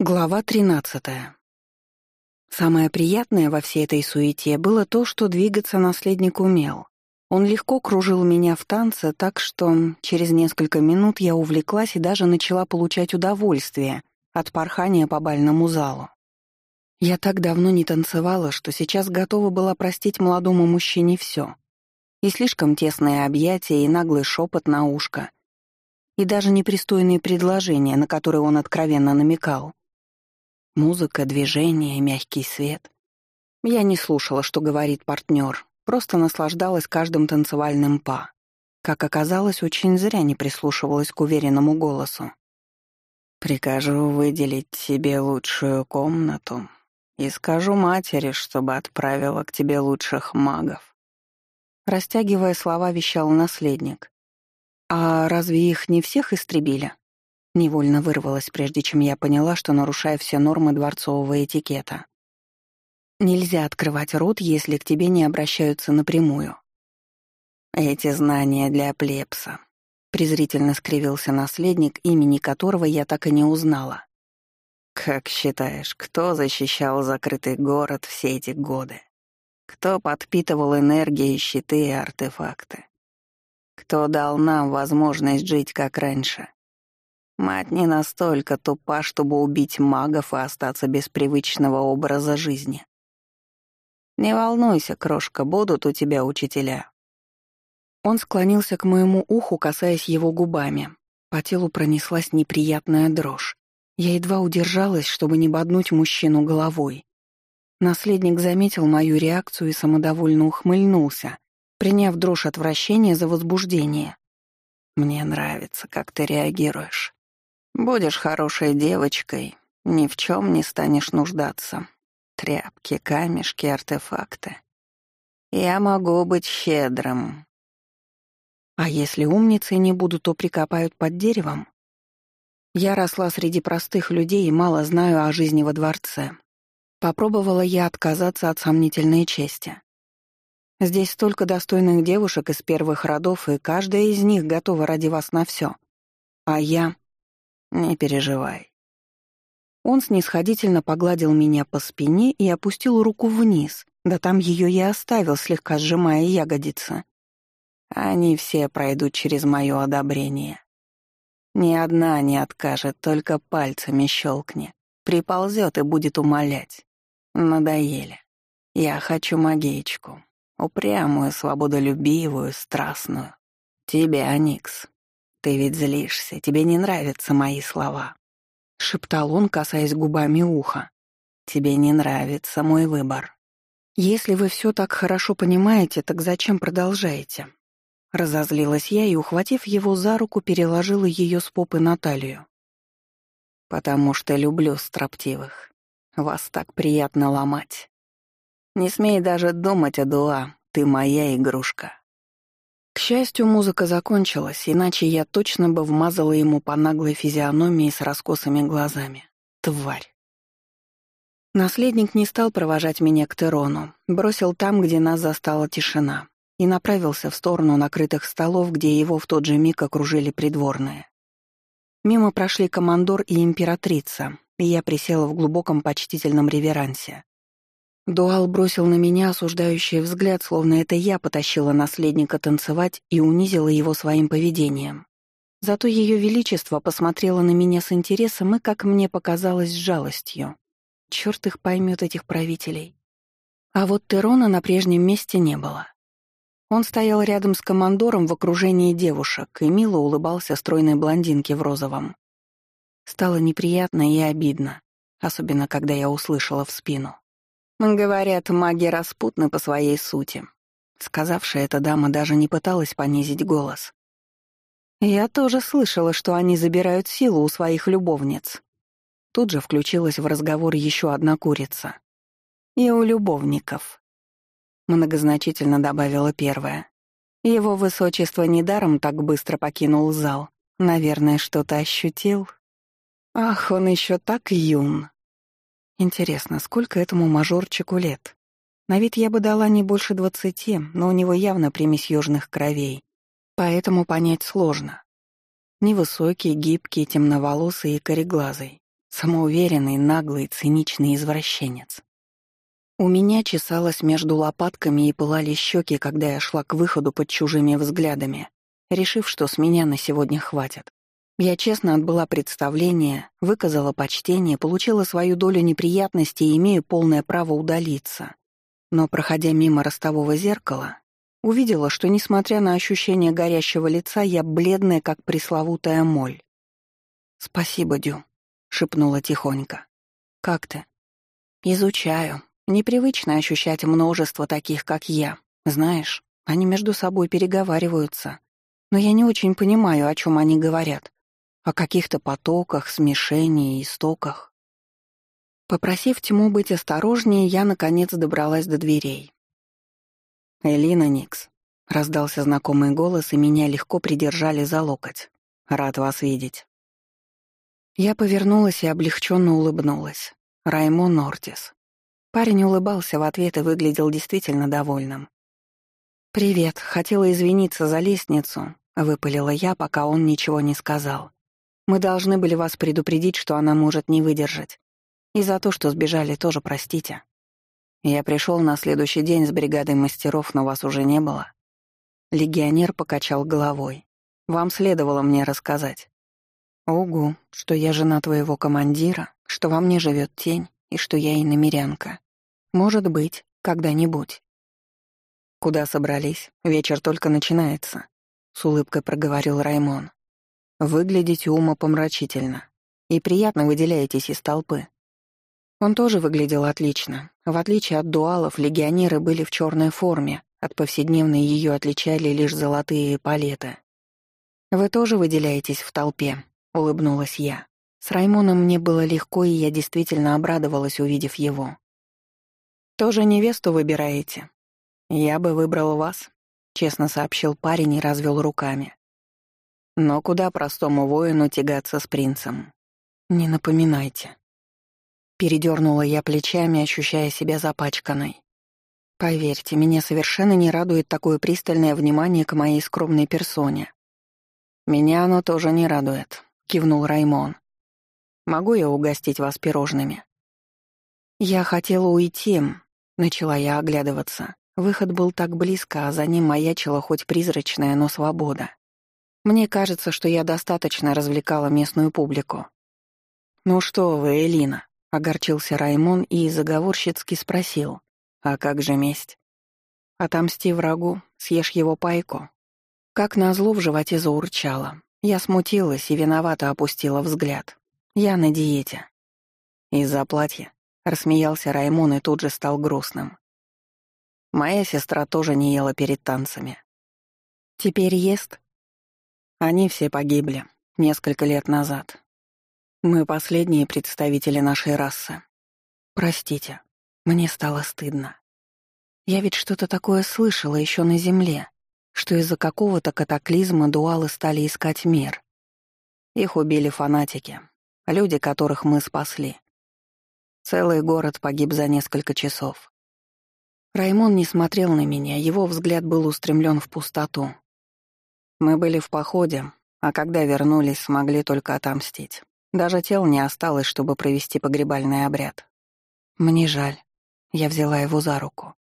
Глава 13. Самое приятное во всей этой суете было то, что двигаться наследник умел. Он легко кружил меня в танце, так что через несколько минут я увлеклась и даже начала получать удовольствие от порхания по бальному залу. Я так давно не танцевала, что сейчас готова была простить молодому мужчине все. И слишком тесные объятия, и наглый шепот на ушко, и даже непристойные предложения, на которые он откровенно намекал. Музыка, движение, мягкий свет. Я не слушала, что говорит партнер, просто наслаждалась каждым танцевальным па. Как оказалось, очень зря не прислушивалась к уверенному голосу. «Прикажу выделить себе лучшую комнату и скажу матери, чтобы отправила к тебе лучших магов». Растягивая слова, вещал наследник. «А разве их не всех истребили?» Невольно вырвалась, прежде чем я поняла, что нарушаю все нормы дворцового этикета. Нельзя открывать рот, если к тебе не обращаются напрямую. Эти знания для плебса. Презрительно скривился наследник, имени которого я так и не узнала. Как считаешь, кто защищал закрытый город все эти годы? Кто подпитывал энергией щиты и артефакты? Кто дал нам возможность жить как раньше? Мать не настолько тупа, чтобы убить магов и остаться без привычного образа жизни. Не волнуйся, крошка, будут у тебя учителя. Он склонился к моему уху, касаясь его губами. По телу пронеслась неприятная дрожь. Я едва удержалась, чтобы не боднуть мужчину головой. Наследник заметил мою реакцию и самодовольно ухмыльнулся, приняв дрожь отвращения за возбуждение. «Мне нравится, как ты реагируешь. Будешь хорошей девочкой, ни в чем не станешь нуждаться. Тряпки, камешки, артефакты. Я могу быть щедрым. А если умницы не буду, то прикопают под деревом? Я росла среди простых людей и мало знаю о жизни во дворце. Попробовала я отказаться от сомнительной чести. Здесь столько достойных девушек из первых родов, и каждая из них готова ради вас на все. А я... «Не переживай». Он снисходительно погладил меня по спине и опустил руку вниз, да там ее я оставил, слегка сжимая ягодицы. Они все пройдут через мое одобрение. Ни одна не откажет, только пальцами щелкни. Приползет и будет умолять. Надоели. Я хочу магичку. Упрямую, свободолюбивую, страстную. Тебя, Никс. «Ты ведь злишься, тебе не нравятся мои слова», — шептал он, касаясь губами уха. «Тебе не нравится мой выбор». «Если вы все так хорошо понимаете, так зачем продолжаете?» Разозлилась я и, ухватив его за руку, переложила ее с попы на талию. «Потому что люблю строптивых. Вас так приятно ломать. Не смей даже думать о Дуа, ты моя игрушка». К счастью, музыка закончилась, иначе я точно бы вмазала ему по наглой физиономии с раскосыми глазами. Тварь. Наследник не стал провожать меня к Терону, бросил там, где нас застала тишина, и направился в сторону накрытых столов, где его в тот же миг окружили придворные. Мимо прошли командор и императрица, и я присела в глубоком почтительном реверансе. Дуал бросил на меня осуждающий взгляд, словно это я потащила наследника танцевать и унизила его своим поведением. Зато Ее Величество посмотрело на меня с интересом и, как мне показалось, с жалостью. Черт их поймет этих правителей. А вот Терона на прежнем месте не было. Он стоял рядом с командором в окружении девушек и мило улыбался стройной блондинке в розовом. Стало неприятно и обидно, особенно когда я услышала в спину. Говорят, маги распутны по своей сути. Сказавшая эта дама даже не пыталась понизить голос. Я тоже слышала, что они забирают силу у своих любовниц. Тут же включилась в разговор еще одна курица. И у любовников. Многозначительно добавила первая. Его высочество недаром так быстро покинул зал. Наверное, что-то ощутил. Ах, он еще так юн. Интересно, сколько этому мажорчику лет? На вид я бы дала не больше двадцати, но у него явно примесь южных кровей, поэтому понять сложно. Невысокий, гибкий, темноволосый и кореглазый, Самоуверенный, наглый, циничный извращенец. У меня чесалось между лопатками и пылали щеки, когда я шла к выходу под чужими взглядами, решив, что с меня на сегодня хватит. Я честно отбыла представление, выказала почтение, получила свою долю неприятностей и имею полное право удалиться. Но, проходя мимо ростового зеркала, увидела, что, несмотря на ощущение горящего лица, я бледная, как пресловутая моль. «Спасибо, Дю», — шепнула тихонько. «Как ты?» «Изучаю. Непривычно ощущать множество таких, как я. Знаешь, они между собой переговариваются. Но я не очень понимаю, о чем они говорят о каких-то потоках, смешении, истоках. Попросив Тиму быть осторожнее, я, наконец, добралась до дверей. «Элина Никс», — раздался знакомый голос, и меня легко придержали за локоть. «Рад вас видеть». Я повернулась и облегченно улыбнулась. Раймон Нортис. Парень улыбался в ответ и выглядел действительно довольным. «Привет, хотела извиниться за лестницу», — выпалила я, пока он ничего не сказал. Мы должны были вас предупредить, что она может не выдержать. И за то, что сбежали, тоже простите. Я пришел на следующий день с бригадой мастеров, но вас уже не было. Легионер покачал головой. Вам следовало мне рассказать. Угу, что я жена твоего командира, что во мне живет тень и что я и намерянка. Может быть, когда-нибудь. Куда собрались? Вечер только начинается, с улыбкой проговорил Раймон. Выглядите умопомрачительно и приятно выделяетесь из толпы. Он тоже выглядел отлично. В отличие от дуалов, легионеры были в черной форме, от повседневной ее отличали лишь золотые палеты. «Вы тоже выделяетесь в толпе», — улыбнулась я. С Раймоном мне было легко, и я действительно обрадовалась, увидев его. «Тоже невесту выбираете?» «Я бы выбрал вас», — честно сообщил парень и развел руками. Но куда простому воину тягаться с принцем? Не напоминайте. Передернула я плечами, ощущая себя запачканной. Поверьте, меня совершенно не радует такое пристальное внимание к моей скромной персоне. Меня оно тоже не радует, кивнул Раймон. Могу я угостить вас пирожными? Я хотела уйти, начала я оглядываться. Выход был так близко, а за ним маячила хоть призрачная, но свобода. Мне кажется, что я достаточно развлекала местную публику. «Ну что вы, Элина?» — огорчился Раймон и заговорщицки спросил. «А как же месть?» «Отомсти врагу, съешь его пайку». Как назло в животе заурчало. Я смутилась и виновато опустила взгляд. Я на диете. «Из-за платья», — рассмеялся Раймон и тут же стал грустным. Моя сестра тоже не ела перед танцами. «Теперь ест?» Они все погибли несколько лет назад. Мы последние представители нашей расы. Простите, мне стало стыдно. Я ведь что-то такое слышала еще на Земле, что из-за какого-то катаклизма дуалы стали искать мир. Их убили фанатики, люди, которых мы спасли. Целый город погиб за несколько часов. Раймон не смотрел на меня, его взгляд был устремлен в пустоту, мы были в походе, а когда вернулись, смогли только отомстить. Даже тел не осталось, чтобы провести погребальный обряд. Мне жаль. Я взяла его за руку.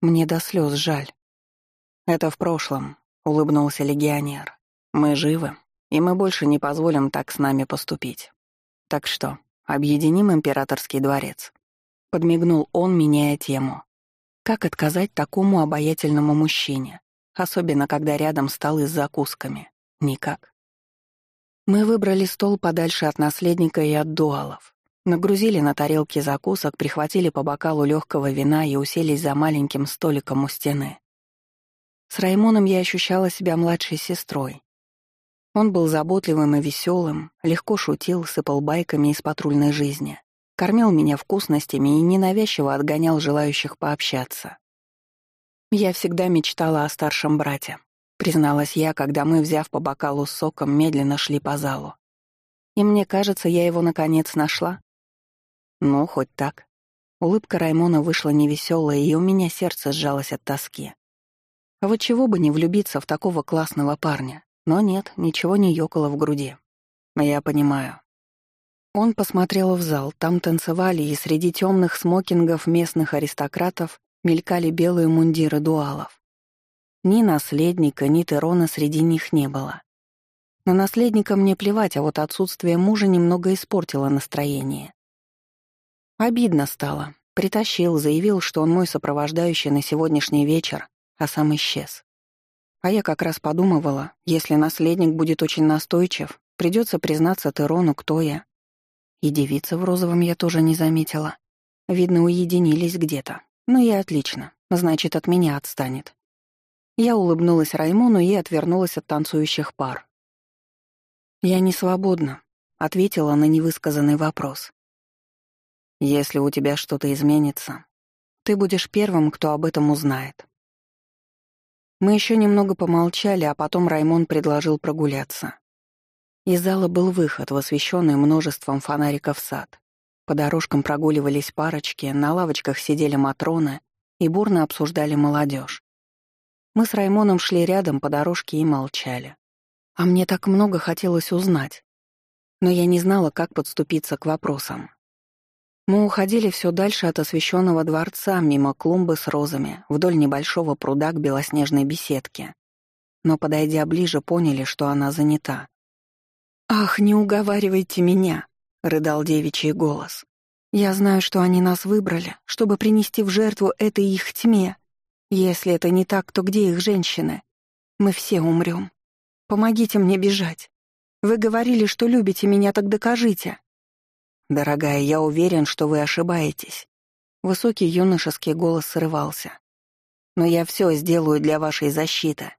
Мне до слез жаль. Это в прошлом, улыбнулся легионер. Мы живы, и мы больше не позволим так с нами поступить. Так что, объединим императорский дворец. Подмигнул он, меняя тему. Как отказать такому обаятельному мужчине? Особенно когда рядом столы с закусками. Никак. Мы выбрали стол подальше от наследника и от дуалов. Нагрузили на тарелки закусок, прихватили по бокалу легкого вина и уселись за маленьким столиком у стены. С Раймоном я ощущала себя младшей сестрой. Он был заботливым и веселым, легко шутил, сыпал байками из патрульной жизни, кормил меня вкусностями и ненавязчиво отгонял желающих пообщаться. «Я всегда мечтала о старшем брате», — призналась я, когда мы, взяв по бокалу с соком, медленно шли по залу. «И мне кажется, я его наконец нашла». «Ну, хоть так». Улыбка Раймона вышла невеселая, и у меня сердце сжалось от тоски. Вот чего бы не влюбиться в такого классного парня. Но нет, ничего не ёкало в груди. Я понимаю. Он посмотрел в зал, там танцевали, и среди темных смокингов местных аристократов мелькали белые мундиры дуалов. Ни наследника, ни Терона среди них не было. На наследника мне плевать, а вот отсутствие мужа немного испортило настроение. Обидно стало. Притащил, заявил, что он мой сопровождающий на сегодняшний вечер, а сам исчез. А я как раз подумывала, если наследник будет очень настойчив, придется признаться Терону, кто я, и девица в розовом я тоже не заметила. Видно, уединились где-то. Ну и отлично, значит, от меня отстанет. Я улыбнулась Раймону и отвернулась от танцующих пар. «Я не свободна», — ответила на невысказанный вопрос. «Если у тебя что-то изменится, ты будешь первым, кто об этом узнает». Мы еще немного помолчали, а потом Раймон предложил прогуляться. Из зала был выход в освещенный множеством фонариков сад. По дорожкам прогуливались парочки, на лавочках сидели матроны и бурно обсуждали молодежь. Мы с Раймоном шли рядом по дорожке и молчали. А мне так много хотелось узнать. Но я не знала, как подступиться к вопросам. Мы уходили все дальше от освещенного дворца, мимо клумбы с розами, вдоль небольшого пруда к белоснежной беседке. Но, подойдя ближе, поняли, что она занята. «Ах, не уговаривайте меня!» — рыдал девичий голос. «Я знаю, что они нас выбрали, чтобы принести в жертву этой их тьме. Если это не так, то где их женщины? Мы все умрем. Помогите мне бежать. Вы говорили, что любите меня, так докажите». «Дорогая, я уверен, что вы ошибаетесь». Высокий юношеский голос срывался. «Но я все сделаю для вашей защиты».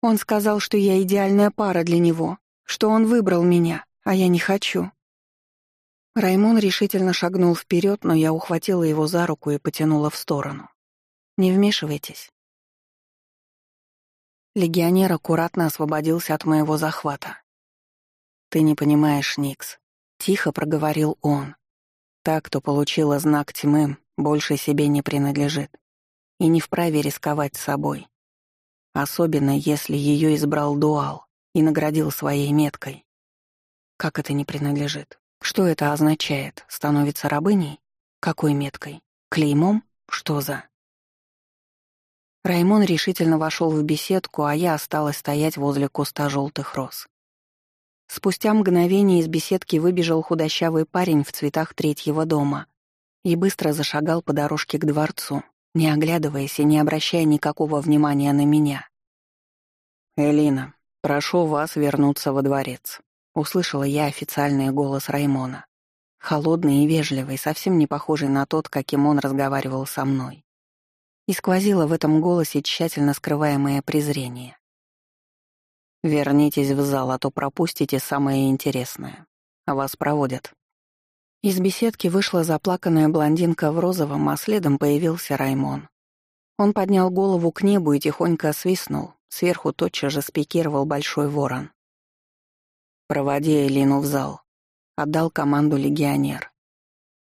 Он сказал, что я идеальная пара для него, что он выбрал меня, а я не хочу. Раймон решительно шагнул вперед, но я ухватила его за руку и потянула в сторону. «Не вмешивайтесь». Легионер аккуратно освободился от моего захвата. «Ты не понимаешь, Никс», — тихо проговорил он. «Та, кто получила знак тьмы, больше себе не принадлежит и не вправе рисковать собой. Особенно, если ее избрал дуал и наградил своей меткой. Как это не принадлежит? Что это означает? Становится рабыней? Какой меткой? Клеймом? Что за? Раймон решительно вошел в беседку, а я осталась стоять возле куста желтых роз. Спустя мгновение из беседки выбежал худощавый парень в цветах третьего дома и быстро зашагал по дорожке к дворцу, не оглядываясь и не обращая никакого внимания на меня. «Элина, «Прошу вас вернуться во дворец», — услышала я официальный голос Раймона. Холодный и вежливый, совсем не похожий на тот, каким он разговаривал со мной. И сквозило в этом голосе тщательно скрываемое презрение. «Вернитесь в зал, а то пропустите самое интересное. Вас проводят». Из беседки вышла заплаканная блондинка в розовом, а следом появился Раймон. Он поднял голову к небу и тихонько свистнул, Сверху тотчас же спикировал большой ворон. «Проводи Элину в зал», — отдал команду легионер.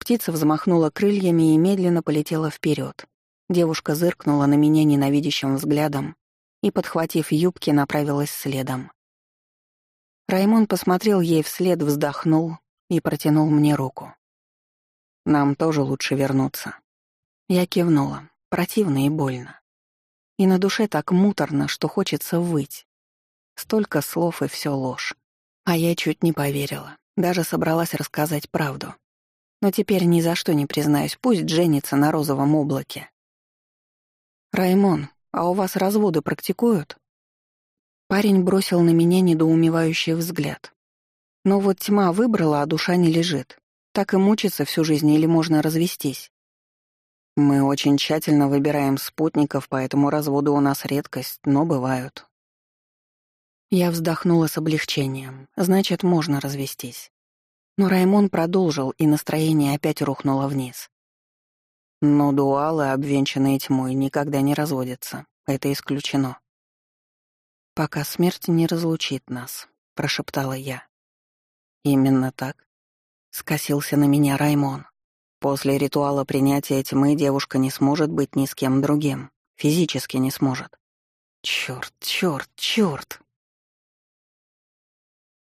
Птица взмахнула крыльями и медленно полетела вперед. Девушка зыркнула на меня ненавидящим взглядом и, подхватив юбки, направилась следом. Раймон посмотрел ей вслед, вздохнул и протянул мне руку. «Нам тоже лучше вернуться». Я кивнула, противно и больно. И на душе так муторно, что хочется выть. Столько слов и все ложь. А я чуть не поверила. Даже собралась рассказать правду. Но теперь ни за что не признаюсь, пусть женится на розовом облаке. «Раймон, а у вас разводы практикуют?» Парень бросил на меня недоумевающий взгляд. Но вот тьма выбрала, а душа не лежит. Так и мучиться всю жизнь или можно развестись? Мы очень тщательно выбираем спутников, поэтому разводы у нас редкость, но бывают. Я вздохнула с облегчением. Значит, можно развестись. Но Раймон продолжил, и настроение опять рухнуло вниз. Но дуалы, обвенчанные тьмой, никогда не разводятся. Это исключено. «Пока смерть не разлучит нас», — прошептала я. «Именно так», — скосился на меня Раймон. После ритуала принятия тьмы девушка не сможет быть ни с кем другим. Физически не сможет. Чёрт, чёрт, чёрт.